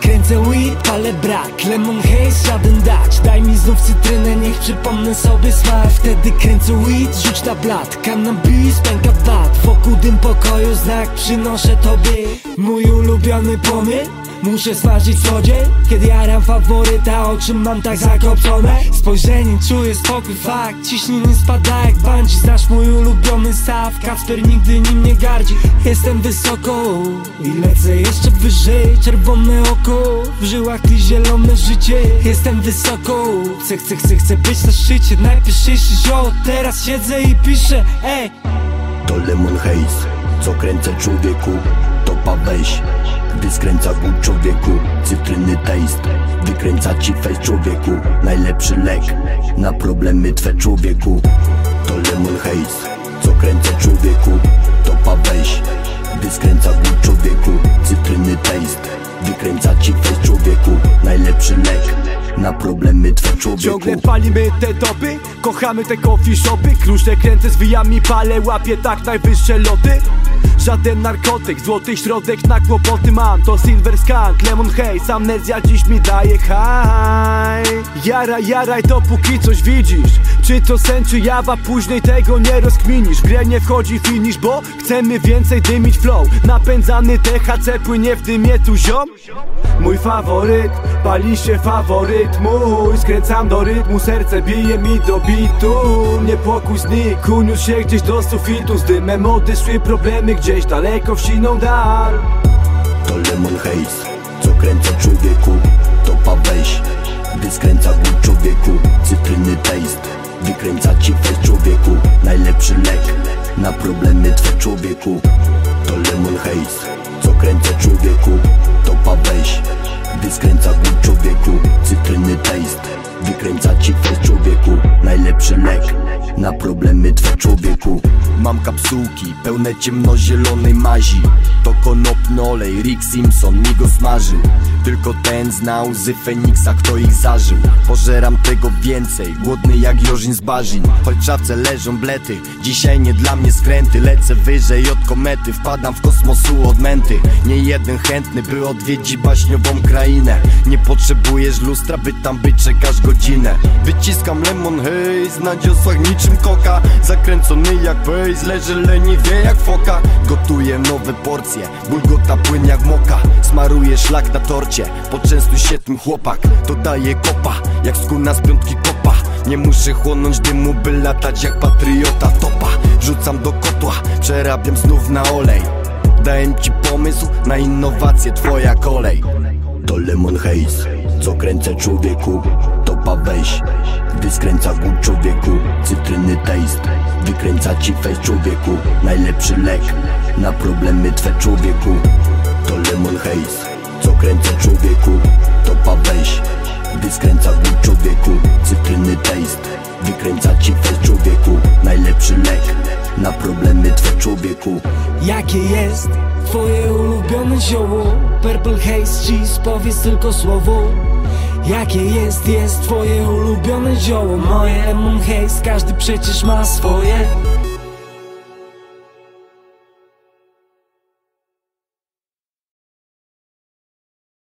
Kręcę weed, palę brak. Lemon haze, żaden dać. Daj mi znów cytrynę, niech przypomnę sobie smak. Wtedy kręcę weed, rzuć na blat. Cannabis, pęka bat Wokół dym pokoju, znak przynoszę tobie. Mój ulubiony płomień Muszę smażyć słodziej Kiedy jaram faworyta, o czym mam tak zakopcone. Spojrzenie czuję spokój, fakt. Ciśnienie spada jak bungee Znasz mój ulubiony staw. Kacper nigdy nim nie gardzi. Jestem wysoko i lecę jeszcze wyżej. Czerwone oko, w żyłach i zielone życie. Jestem wysoko, chcę, chcę, chcę, chcę być na szczycie. Najpierwszy zioło, teraz siedzę i piszę, ej To Lemon Haze, co kręcę człowieku Topa weź, gdy skręca głód człowieku. Cytryny taste, wykręca ci face człowieku. Najlepszy lek na problemy twe człowieku. To Lemon Haze, co kręcę człowieku Topa weź, gdy skręca głód człowieku. Cytryny taste, wykręca ci face człowieku. Najlepszy lek na problemy twe człowieku. Ciągle palimy te topy, kochamy te coffee shopy. Krusze kręcę z wijami, palę, łapię tak najwyższe loty. Żaden narkotyk, złoty środek na kłopoty mam. To Silver Skunk, Lemon Haze, amnezja dziś mi daje haj. Jaraj, jaraj dopóki coś widzisz Czy to sen, czy jawa, później tego nie rozkminisz. W grę nie wchodzi finish, bo chcemy więcej dymić flow. Napędzany THC płynie w dymie tu ziom. Mój faworyt, pali się faworyt mój. Skręcam do rytmu, serce bije mi do bitu. Nie pokój znikł, uniósł się gdzieś do sufitu. Z dymem odeszły problemy gdzieś daleko w siną dal. To Lemon Haze, co kręca człowieku Najlepszy lek na problemy twe człowieku. To Lemon Haze, co kręca człowieku. Topa weź, gdy skręca głód człowieku. Cytryny taste, wykręca ci face człowieku. Najlepszy lek na problemy twe człowieku. Mam kapsułki pełne ciemnozielonej mazi. To konopny olej, Rick Simpson mi go Tylko ten zna łzy Feniksa, kto ich zażył. Pożeram tego więcej, głodny jak Jorzin z Barzin Choć leżą blety, dzisiaj nie dla mnie skręty. Lecę wyżej od komety, wpadam w kosmosu od męty Nie jeden chętny, by odwiedzić baśniową krainę. Nie potrzebujesz lustra, by tam być czekasz godzinę. Wyciskam lemon haze, na dziosłach niczym Zakręcony jak bass, leży leniwie jak foka. Gotuję nowe porcje, bulgota płyn jak moka. Smaruję szlak na torcie, poczęstuj się tym chłopak. Dodaję kopa, jak skóra z piątki kopa. Nie muszę chłonąć dymu, by latać jak patriota topa. Wrzucam do kotła, przerabiam znów na olej. Daję ci pomysł na innowacje, twoja kolej. To Lemon Haze, co kręcę człowieku Topa weź, gdy skręca głód człowieku Cytryny taste, wykręca ci face człowieku Najlepszy lek na problemy twe człowieku. To Lemon Haze, co kręcę człowieku. Topa weź, gdy skręca głód człowieku Cytryny taste, wykręca ci face człowieku Najlepszy lek na problemy twe człowieku. Jakie jest twoje ulubione zioło? Purple Haze Cheese, powiedz tylko słowo Jakie jest, jest twoje ulubione zioło? Moje Lemon Haze, każdy przecież ma swoje